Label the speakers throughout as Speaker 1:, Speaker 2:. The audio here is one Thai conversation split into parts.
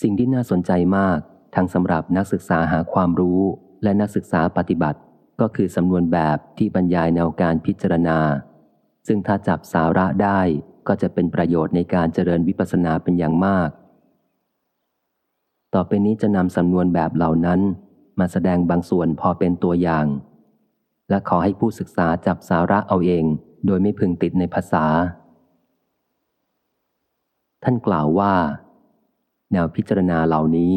Speaker 1: สิ่งที่น่าสนใจมากทั้งสำหรับนักศึกษาหาความรู้และนักศึกษาปฏิบัติ ก็คือสำนวนแบบที่บรรยายแนวการพิจารณา ซึ่งถ้าจับสาระได้ก็จะเป็นประโยชน์ในการเจริญวิปัสสนาเป็นอย่างมาก ต่อไปนี้จะนำสำนวนแบบเหล่านั้น มาแสดงบางส่วนพอเป็นตัวอย่าง และขอให้ผู้ศึกษาจับสาระเอาเอง โดยไม่พึงติดในภาษา ท่านกล่าวว่า แนวพิจารณาเหล่านี้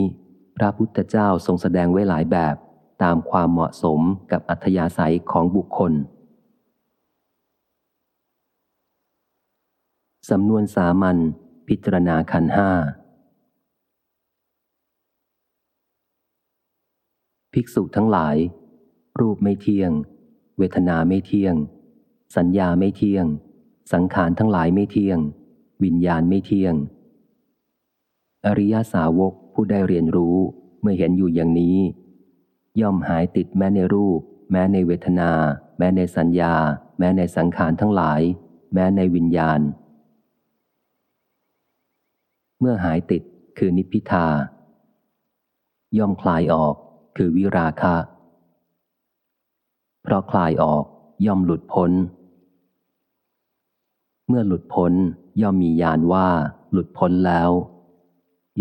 Speaker 1: พระพุทธเจ้าทรงแสดงไว้หลายแบบตามความเหมาะสมกับอัธยาศัยของบุคคล สำนวนสามัญพิจารณาขันห้า ภิกษุทั้งหลาย รูปไม่เที่ยง เวทนาไม่เที่ยง สัญญาไม่เที่ยง สังขารทั้งหลายไม่เที่ยง วิญญาณไม่เที่ยง อริยสาวกผู้ได้เรียนรู้เมื่อเห็นอยู่อย่างนี้ ย่อมหายติดแม้ในรูป แม้ในเวทนา แม้ในสัญญา แม้ในสังขารทั้งหลาย แม้ในวิญญาณ เมื่อหายติดคือนิพพิทา ย่อมคลายออกคือวิราคะ เพราะคลายออกย่อมหลุดพ้น เมื่อหลุดพ้นย่อมมีญาณว่าหลุดพ้นแล้ว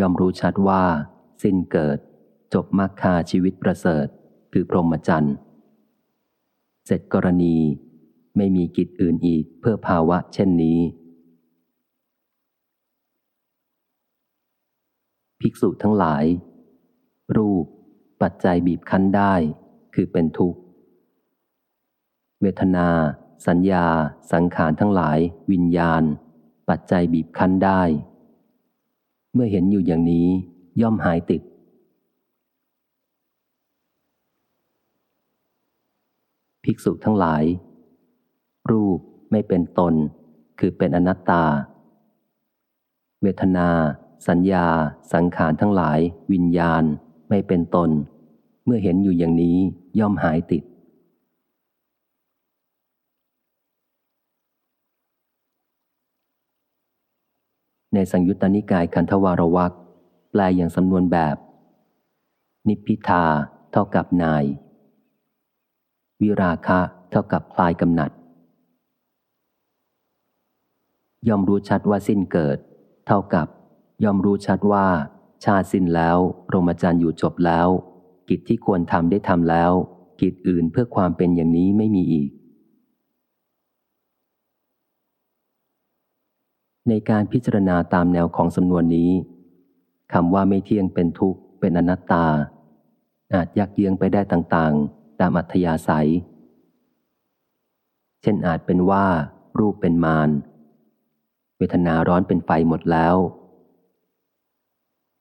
Speaker 1: ย่อมรู้ชัดว่า สิ้นเกิด จบมรรคาชีวิตประเสริฐ คือพรหมจรรย์เสร็จกรณีไม่มีกิจอื่นอีกเพื่อภาวะเช่นนี้ ภิกษุทั้งหลาย รูป ปัจจัยบีบคั้นได้ คือเป็นทุกข์ เวทนา สัญญา สังขารทั้งหลาย วิญญาณ ปัจจัยบีบคั้นได้ เมื่อเห็นอยู่อย่างนี้ย่อมหายติด ภิกษุทั้งหลาย รูปไม่เป็นตน คือเป็นอนัตตา เวทนา สัญญา สังขารทั้งหลาย วิญญาณไม่เป็นตน เมื่อเห็นอยู่อย่างนี้ย่อมหายติด ในสังยุตตนิกายคันธวารวักแปลอย่างสำนวนแบบ นิพพิทาเท่ากับนาย วิราคะเท่ากับคลายกำหนัด ย่อมรู้ชัดว่าสิ้นเกิด เท่ากับ ย่อมรู้ชัดว่า ชาสิ้นแล้วโรมจรรย์อยู่จบแล้ว กิจที่ควรทำได้ทำแล้ว กิจอื่นเพื่อความเป็นอย่างนี้ไม่มีอีก ในการพิจารณาตามแนวของสำนวนนี้คำว่าไม่เที่ยงเป็นทุกข์เป็นอนัตตา อาจยักเยื้องไปได้ต่างๆ ตามอัธยาศัย เช่นอาจเป็นว่า รูปเป็นมารเวทนาร้อนเป็นไฟหมดแล้ว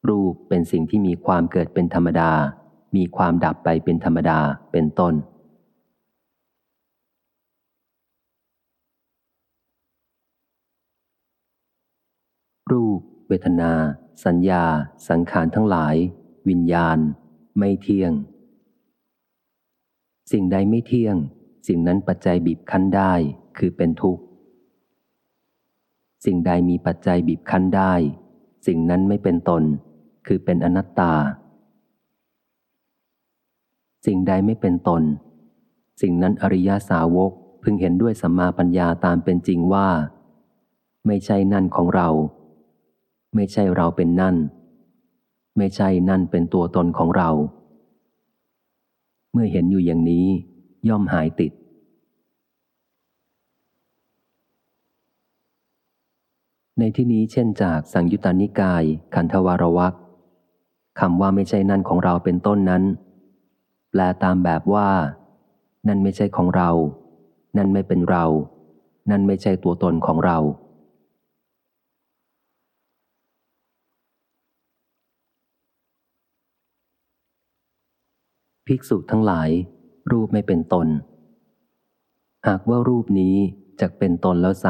Speaker 1: รูปเป็นสิ่งที่มีความเกิดเป็นธรรมดา มีความดับไปเป็นธรรมดาเป็นต้น รูป เวทนา สัญญา สังขารทั้งหลาย วิญญาณ ไม่เที่ยง สิ่งใดไม่เที่ยง สิ่งนั้นปัจจัยบีบคั้นได้คือเป็นทุกข์ สิ่งใดมีปัจจัยบีบคั้นได้ สิ่งนั้นไม่เป็นตน คือเป็นอนัตตา สิ่งใดไม่เป็นตน สิ่งนั้นอริยสาวกพึงเห็นด้วยสัมมาปัญญาตามเป็นจริงว่า ไม่ใช่นั่นของเรา ไม่ใช่เราเป็นนั่น ไม่ใช่นั่นเป็นตัวตนของเรา เมื่อเห็นอยู่อย่างนี้ ย่อมหายติด ในที่นี้เช่นจากสังยุตตานิกาย ขันธวารวักคำว่าไม่ใช่นั่นของเราเป็นต้นนั้น แปลตามแบบว่า นั่นไม่ใช่ของเรา นั่นไม่เป็นเรา นั่นไม่ใช่ตัวตนของเรา ภิกษุทั้งหลาย รูปไม่เป็นตน หากว่ารูปนี้จะเป็นตนแล้วไซ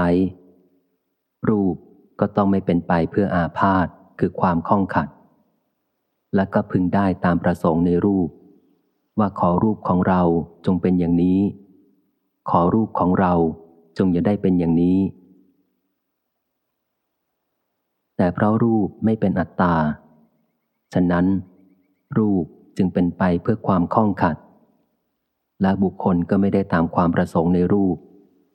Speaker 1: รูปก็ต้องไม่เป็นไปเพื่ออาพาธคือความข้องขัด และก็พึงได้ตามประสงค์ในรูป ว่าขอรูปของเราจงเป็นอย่างนี้ ขอรูปของเราจงอย่าได้เป็นอย่างนี้ แต่เพราะรูปไม่เป็นอัตตา ฉะนั้น รูป จึงเป็นไปเพื่อความคล่องขัด และบุคคลก็ไม่ได้ตามความประสงค์ในรูป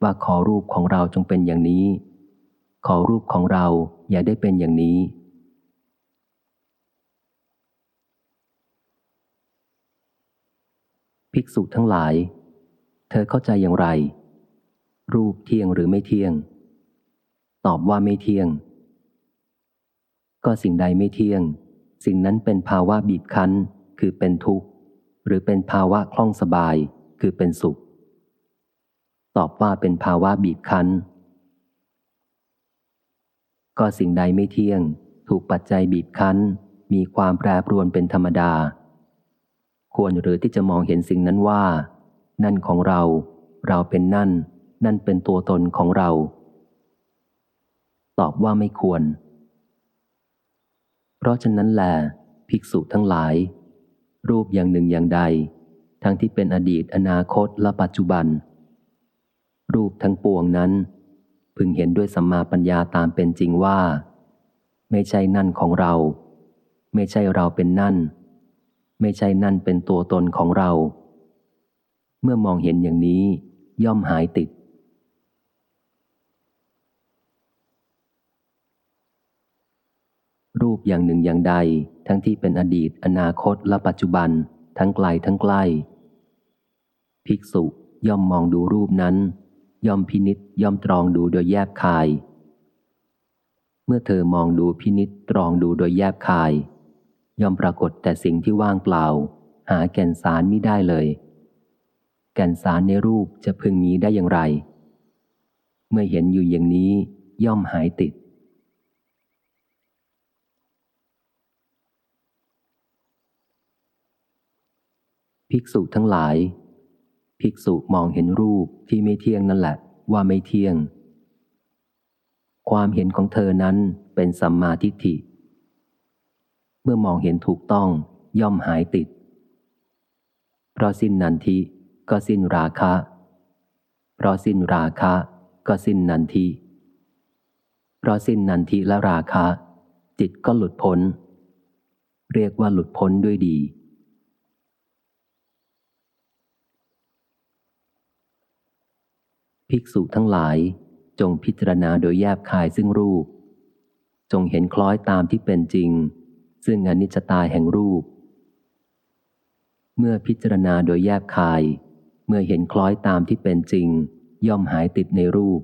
Speaker 1: ว่าขอรูปของเราจงเป็นอย่างนี้ ขอรูปของเราอย่าได้เป็นอย่างนี้ ภิกษุทั้งหลาย เธอเข้าใจอย่างไร รูปเที่ยงหรือไม่เที่ยง ตอบว่าไม่เที่ยง ก็สิ่งใดไม่เที่ยง สิ่งนั้นเป็นภาวะบีบคั้น คือเป็นทุกข์ หรือเป็นภาวะคล่องสบาย คือเป็นสุข ตอบว่าเป็นภาวะบีบคั้น ก็สิ่งใดไม่เที่ยง ถูกปัจจัยบีบคั้น มีความแปรปรวนเป็นธรรมดา ควรหรือที่จะมองเห็นสิ่งนั้นว่า นั่นของเรา เราเป็นนั่น นั่นเป็นตัวตนของเรา ตอบว่าไม่ควร เพราะฉะนั้นแหละภิกษุทั้งหลาย รูปอย่างหนึ่งอย่างใด ทั้งที่เป็นอดีตอนาคตและปัจจุบัน รูปทั้งปวงนั้น พึงเห็นด้วยสัมมาปัญญาตามเป็นจริงว่า ไม่ใช่นั่นของเรา ไม่ใช่เราเป็นนั่น ไม่ใช่นั่นเป็นตัวตนของเรา เมื่อมองเห็นอย่างนี้ย่อมหายติด รูปอย่างหนึ่งอย่างใด ทั้งที่เป็นอดีต อนาคตและปัจจุบัน ทั้งไกลทั้งใกล้ ภิกษุย่อมมองดูรูปนั้น ย่อมพินิษย่อมตรองดูโดยแยบคาย เมื่อเธอมองดูพินิษตรองดูโดยแยบคาย ย่อมปรากฏแต่สิ่งที่ว่างเปล่า หาแก่นสารไม่ได้เลย แก่นสารในรูปจะพึงมีได้อย่างไร เมื่อเห็นอยู่อย่างนี้ย่อมหายติด ภิกษุทั้งหลาย ภิกษุมองเห็นรูปที่ไม่เที่ยงนั่นแหละ ว่าไม่เที่ยง ความเห็นของเธอนั้นเป็นสัมมาทิฏฐิ เมื่อมองเห็นถูกต้องย่อมหายติด เพราะสิ้นนันทิก็สิ้นราคะ เพราะสิ้นราคะ ก็สิ้นนันทิเพราะสิ้นนันทิและราคะ จิตก็หลุดพ้น เรียกว่าหลุดพ้นด้วยดี ภิกษุทั้งหลาย จงพิจารณาโดยแยบคายซึ่งรูป จงเห็นคล้อยตามที่เป็นจริง ซึ่งอนิจจตาแห่งรูป เมื่อพิจารณาโดยแยบคาย เมื่อเห็นคล้อยตามที่เป็นจริง ย่อมหายติดในรูป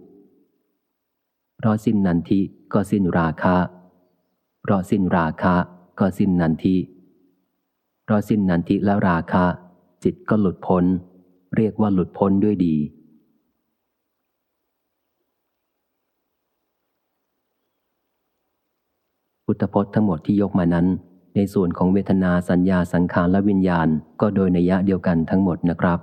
Speaker 1: เพราะสิ้นนันทิก็สิ้นราคะ เพราะสิ้นราคะก็สิ้นนันทิเพราะสิ้นนันทิและราคะ จิตก็หลุดพ้น เรียกว่าหลุดพ้นด้วยดี พุทธพจน์ทั้งหมดที่ยกมานั้น ในส่วนของเวทนาสัญญาสังขารและวิญญาณ ก็โดยนัยยะเดียวกันทั้งหมดนะครับ